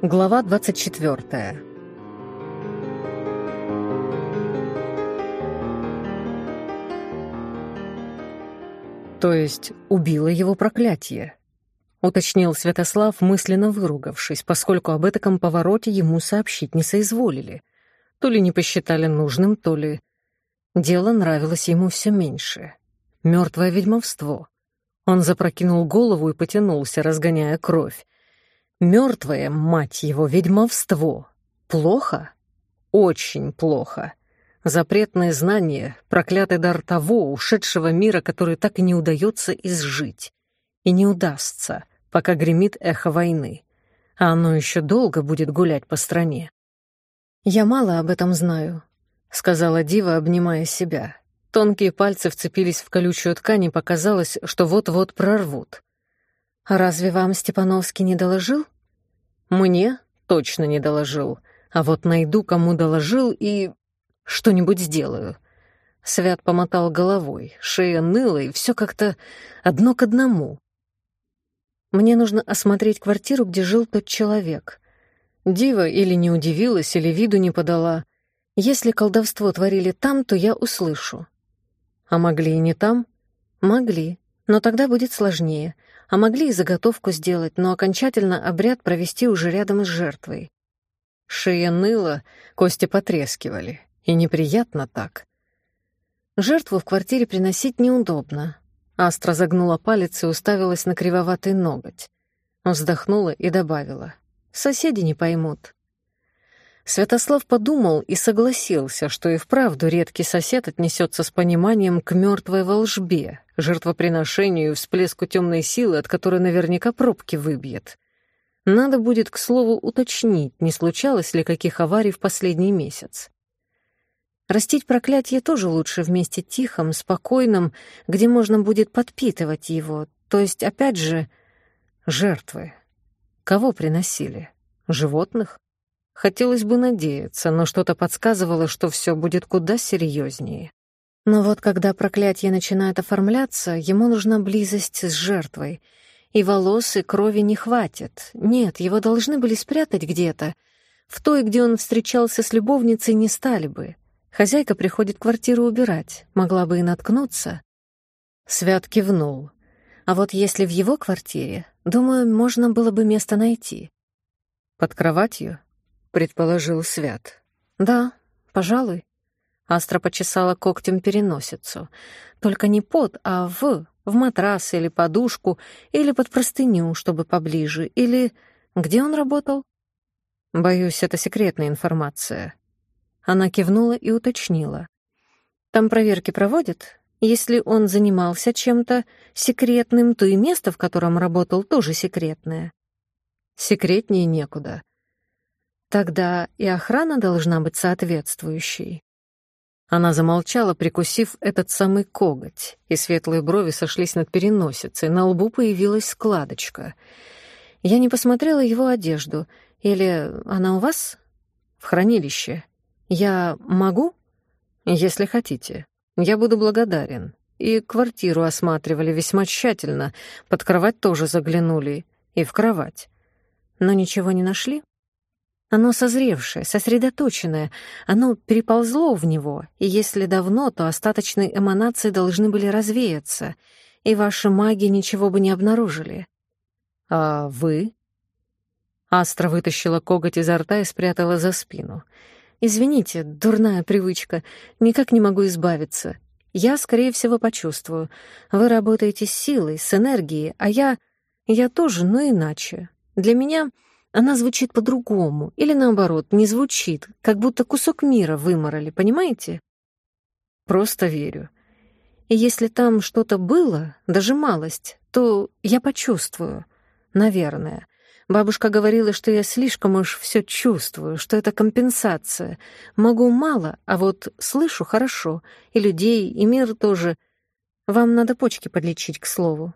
Глава 24. То есть убило его проклятие, уточнил Святослав, мысленно выругавшись, поскольку об этом повороте ему сообщить не соизволили. То ли не посчитали нужным, то ли... Дело нравилось ему все меньше. Мертвое ведьмовство. Он запрокинул голову и потянулся, разгоняя кровь. Мертвое, мать его, ведьмовство. Плохо? Очень плохо. Запретное знание, проклятый дар того, ушедшего мира, который так и не удается изжить. И не удастся, пока гремит эхо войны. А оно еще долго будет гулять по стране. «Я мало об этом знаю», — сказала Дива, обнимая себя. Тонкие пальцы вцепились в колючую ткань, и показалось, что вот-вот прорвут. «А разве вам Степановский не доложил?» «Мне точно не доложил. А вот найду, кому доложил, и что-нибудь сделаю». Свят помотал головой, шея ныла, и все как-то одно к одному. «Мне нужно осмотреть квартиру, где жил тот человек». Дива или не удивилась, или виду не подала. Если колдовство творили там, то я услышу. А могли и не там? Могли, но тогда будет сложнее а могли и заготовку сделать, но окончательно обряд провести уже рядом с жертвой. Шея ныла, кости потрескивали, и неприятно так. Жертву в квартире приносить неудобно. Астра загнула палец и уставилась на кривоватый ноготь. Вздохнула и добавила. «Соседи не поймут». Святослав подумал и согласился, что и вправду редкий сосед отнесется с пониманием к мертвой волжбе, жертвоприношению и всплеску темной силы, от которой наверняка пробки выбьет. Надо будет, к слову, уточнить, не случалось ли каких аварий в последний месяц. Растить проклятие тоже лучше вместе тихом, спокойном, где можно будет подпитывать его, то есть, опять же, жертвы. Кого приносили? Животных? Хотелось бы надеяться, но что-то подсказывало, что все будет куда серьезнее. Но вот когда проклятие начинает оформляться, ему нужна близость с жертвой. И волос, и крови не хватит. Нет, его должны были спрятать где-то. В той, где он встречался с любовницей, не стали бы. Хозяйка приходит квартиру убирать, могла бы и наткнуться. Свят кивнул. А вот если в его квартире, думаю, можно было бы место найти. Под кроватью? предположил Свят. Да, пожалуй. Астра почесала когтем переносицу. Только не под, а в, в матрас или подушку, или под простыню, чтобы поближе, или... Где он работал? Боюсь, это секретная информация. Она кивнула и уточнила. Там проверки проводят? Если он занимался чем-то секретным, то и место, в котором работал, тоже секретное. Секретнее некуда. Тогда и охрана должна быть соответствующей. Она замолчала, прикусив этот самый коготь, и светлые брови сошлись над переносицей, на лбу появилась складочка. Я не посмотрела его одежду. Или она у вас? В хранилище. Я могу? Если хотите. Я буду благодарен. И квартиру осматривали весьма тщательно, под кровать тоже заглянули, и в кровать. Но ничего не нашли? Оно созревшее, сосредоточенное, оно переползло в него, и если давно, то остаточные эманации должны были развеяться, и ваши маги ничего бы не обнаружили. А вы? Астра вытащила коготь изо рта и спрятала за спину. «Извините, дурная привычка, никак не могу избавиться. Я, скорее всего, почувствую. Вы работаете с силой, с энергией, а я... Я тоже, но иначе. Для меня она звучит по-другому, или наоборот, не звучит, как будто кусок мира выморали, понимаете? Просто верю. И если там что-то было, даже малость, то я почувствую. Наверное. Бабушка говорила, что я слишком уж все чувствую, что это компенсация. Могу мало, а вот слышу хорошо. И людей, и мир тоже. Вам надо почки подлечить, к слову.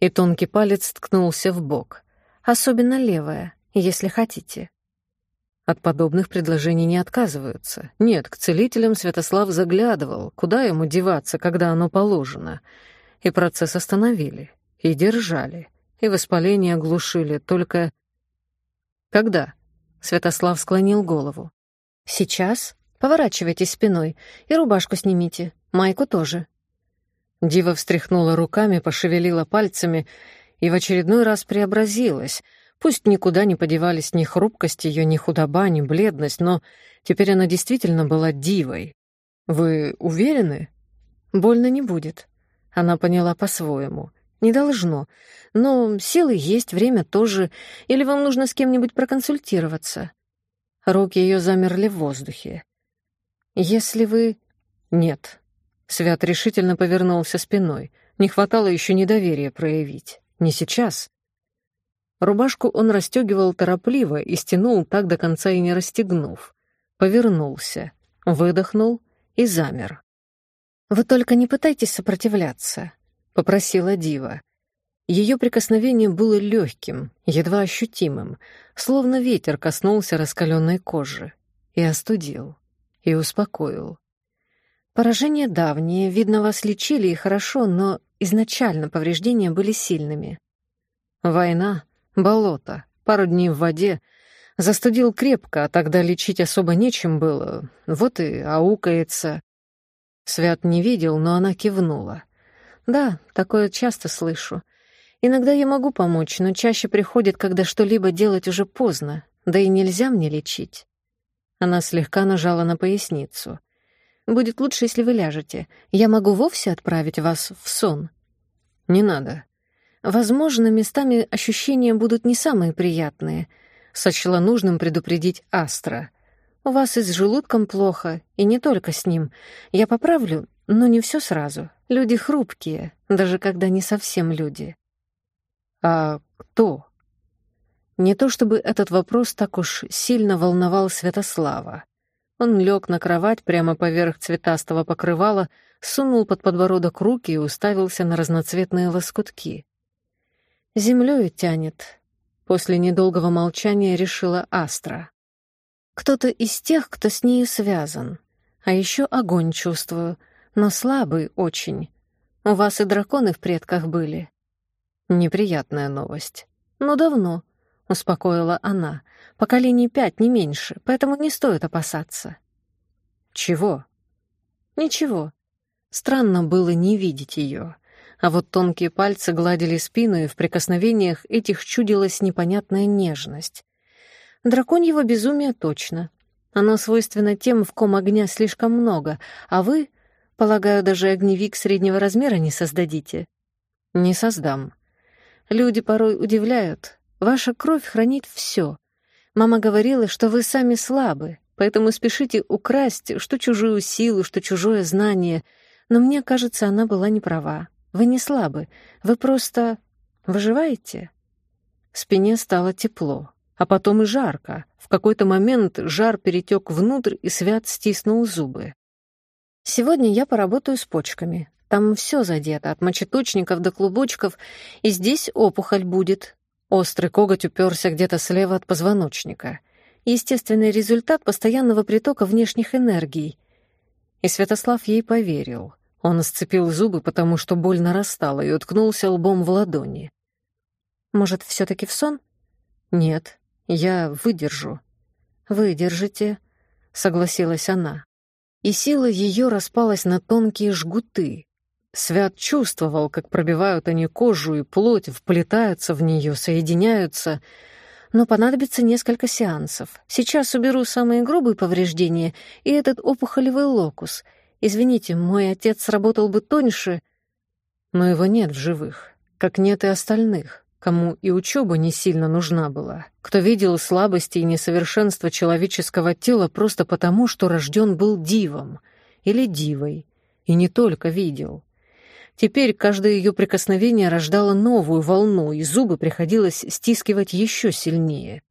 И тонкий палец ткнулся в бок. Особенно левая если хотите. От подобных предложений не отказываются. Нет, к целителям Святослав заглядывал, куда ему деваться, когда оно положено. И процесс остановили, и держали, и воспаление оглушили, только... «Когда?» — Святослав склонил голову. «Сейчас. Поворачивайтесь спиной и рубашку снимите, майку тоже». Дива встряхнула руками, пошевелила пальцами и в очередной раз преобразилась. Пусть никуда не подевались ни хрупкость ее, ни худоба, ни бледность, но теперь она действительно была дивой. «Вы уверены?» «Больно не будет». Она поняла по-своему. «Не должно. Но силы есть, время тоже. Или вам нужно с кем-нибудь проконсультироваться?» Руки ее замерли в воздухе. «Если вы...» «Нет». Свят решительно повернулся спиной. Не хватало еще недоверия проявить. Не сейчас. Рубашку он расстегивал торопливо и стянул так до конца и не расстегнув. Повернулся, выдохнул и замер. «Вы только не пытайтесь сопротивляться», — попросила Дива. Ее прикосновение было легким, едва ощутимым, словно ветер коснулся раскаленной кожи, и остудил, и успокоил. Поражение давнее, видно, вас лечили и хорошо, но изначально повреждения были сильными. Война, болото, пару дней в воде. Застудил крепко, а тогда лечить особо нечем было. Вот и аукается. Свят не видел, но она кивнула. Да, такое часто слышу. Иногда я могу помочь, но чаще приходит, когда что-либо делать уже поздно, да и нельзя мне лечить. Она слегка нажала на поясницу. Будет лучше, если вы ляжете. Я могу вовсе отправить вас в сон. Не надо. Возможно, местами ощущения будут не самые приятные. Сочла нужным предупредить Астра. У вас и с желудком плохо, и не только с ним. Я поправлю, но не все сразу. Люди хрупкие, даже когда не совсем люди. А кто? Не то чтобы этот вопрос так уж сильно волновал Святослава. Он лег на кровать прямо поверх цветастого покрывала, сунул под подбородок руки и уставился на разноцветные лоскутки. «Землёю тянет», — после недолгого молчания решила Астра. «Кто-то из тех, кто с нею связан. А еще огонь чувствую, но слабый очень. У вас и драконы в предках были». «Неприятная новость. Но давно», — успокоила она. «Поколений пять, не меньше, поэтому не стоит опасаться». «Чего?» «Ничего. Странно было не видеть ее, а вот тонкие пальцы гладили спину, и в прикосновениях этих чудилась непонятная нежность. Драконьего безумия точно. Оно свойственно тем, в ком огня слишком много, а вы, полагаю, даже огневик среднего размера не создадите». «Не создам», Люди порой удивляют. Ваша кровь хранит все. Мама говорила, что вы сами слабы, поэтому спешите украсть что чужую силу, что чужое знание. Но мне кажется, она была не права. Вы не слабы, вы просто выживаете. В спине стало тепло, а потом и жарко. В какой-то момент жар перетек внутрь, и Свят стиснул зубы. «Сегодня я поработаю с почками. Там все задето, от мочеточников до клубочков, и здесь опухоль будет. Острый коготь уперся где-то слева от позвоночника. Естественный результат постоянного притока внешних энергий. И Святослав ей поверил. Он сцепил зубы, потому что боль нарастала, и уткнулся лбом в ладони. «Может, все таки в сон?» «Нет, я выдержу». «Выдержите», — согласилась она. И сила ее распалась на тонкие жгуты, Свят чувствовал, как пробивают они кожу и плоть, вплетаются в нее, соединяются. Но понадобится несколько сеансов. Сейчас уберу самые грубые повреждения и этот опухолевый локус. Извините, мой отец сработал бы тоньше, но его нет в живых, как нет и остальных, кому и учеба не сильно нужна была, кто видел слабости и несовершенство человеческого тела просто потому, что рожден был дивом или дивой, и не только видел. Теперь каждое ее прикосновение рождало новую волну, и зубы приходилось стискивать еще сильнее.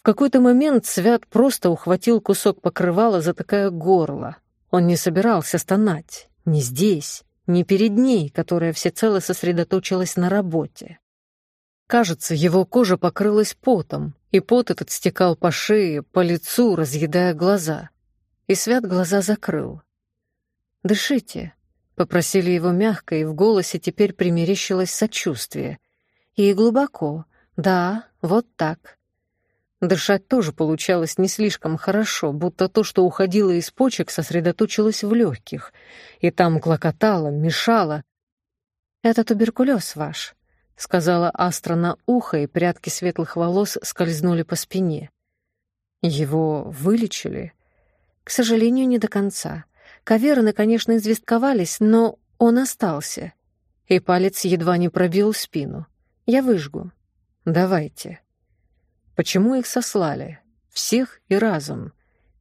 В какой-то момент Свят просто ухватил кусок покрывала, затыкая горло. Он не собирался стонать. Ни здесь, ни перед ней, которая всецело сосредоточилась на работе. Кажется, его кожа покрылась потом, и пот этот стекал по шее, по лицу, разъедая глаза. И Свят глаза закрыл. «Дышите», Попросили его мягко, и в голосе теперь примерещилось сочувствие. И глубоко. Да, вот так. Дышать тоже получалось не слишком хорошо, будто то, что уходило из почек, сосредоточилось в легких, и там клокотало, мешало. «Это туберкулез ваш», — сказала Астра на ухо, и прядки светлых волос скользнули по спине. «Его вылечили?» «К сожалению, не до конца. Каверны, конечно, известковались, но он остался. И палец едва не пробил спину. Я выжгу. Давайте. Почему их сослали? Всех и разом.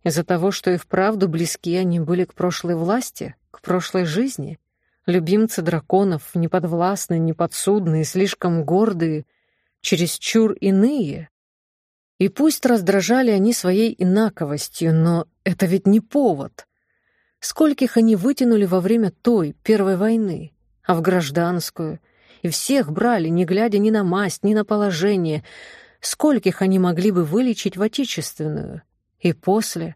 Из-за того, что и вправду близки они были к прошлой власти, к прошлой жизни? Любимцы драконов, неподвластные, неподсудные, слишком гордые, чересчур иные? И пусть раздражали они своей инаковостью, но это ведь не повод. Скольких они вытянули во время той, первой войны, а в гражданскую, и всех брали, не глядя ни на масть, ни на положение. Скольких они могли бы вылечить в отечественную? И после...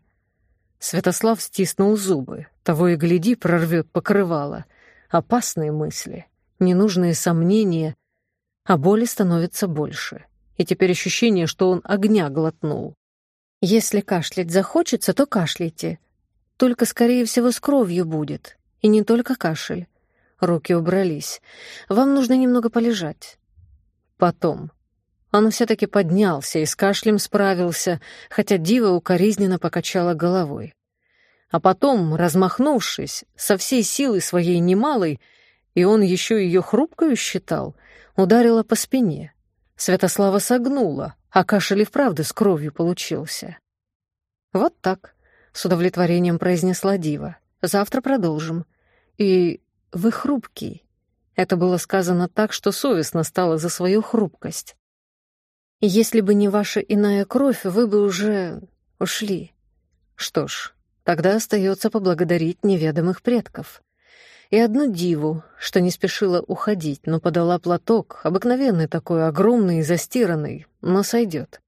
Святослав стиснул зубы. Того и гляди, прорвет покрывало. Опасные мысли, ненужные сомнения, а боли становится больше. И теперь ощущение, что он огня глотнул. Если кашлять захочется, то кашляйте, только, скорее всего, с кровью будет. И не только кашель. Руки убрались. Вам нужно немного полежать. Потом. Он все-таки поднялся и с кашлем справился, хотя Дива укоризненно покачала головой. А потом, размахнувшись, со всей силы своей немалой, и он еще ее хрупкую считал, ударила по спине. Святослава согнула, а кашель и вправду с кровью получился. Вот так с удовлетворением произнесла Дива. Завтра продолжим. И вы хрупкий. Это было сказано так, что совестно стало за свою хрупкость. Если бы не ваша иная кровь, вы бы уже ушли. Что ж, тогда остается поблагодарить неведомых предков. И одну диву, что не спешила уходить, но подала платок, обыкновенный такой, огромный и застиранный, но сойдет.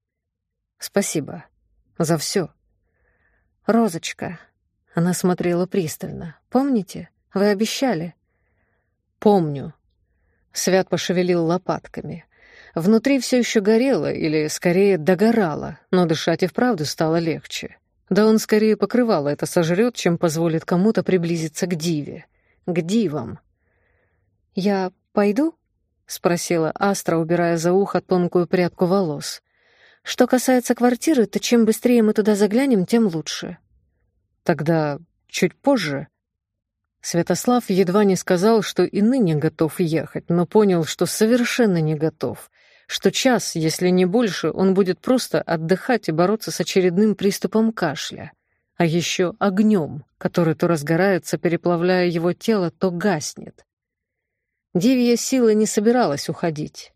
Спасибо за все. «Розочка». Она смотрела пристально. «Помните? Вы обещали?» «Помню». Свят пошевелил лопатками. Внутри все еще горело, или, скорее, догорало, но дышать и вправду стало легче. Да он скорее покрывало это сожрет, чем позволит кому-то приблизиться к Диве. К Дивам. «Я пойду?» — спросила Астра, убирая за ухо тонкую прядку волос. Что касается квартиры, то чем быстрее мы туда заглянем, тем лучше. Тогда чуть позже. Святослав едва не сказал, что и ныне готов ехать, но понял, что совершенно не готов, что час, если не больше, он будет просто отдыхать и бороться с очередным приступом кашля, а еще огнем, который то разгорается, переплавляя его тело, то гаснет. Девья сила не собиралась уходить.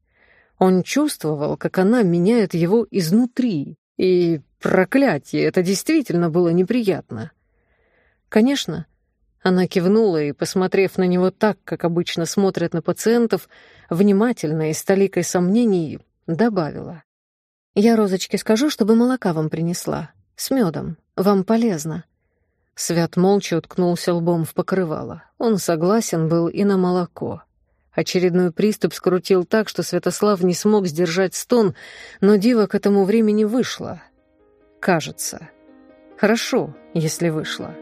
Он чувствовал, как она меняет его изнутри, и, проклятие, это действительно было неприятно. Конечно, она кивнула и, посмотрев на него так, как обычно смотрят на пациентов, внимательно и с толикой сомнений, добавила. «Я Розочке скажу, чтобы молока вам принесла. С медом. Вам полезно». Свят молча уткнулся лбом в покрывало. Он согласен был и на молоко. Очередной приступ скрутил так, что Святослав не смог сдержать стон, но дива к этому времени вышла. Кажется. Хорошо, если вышла.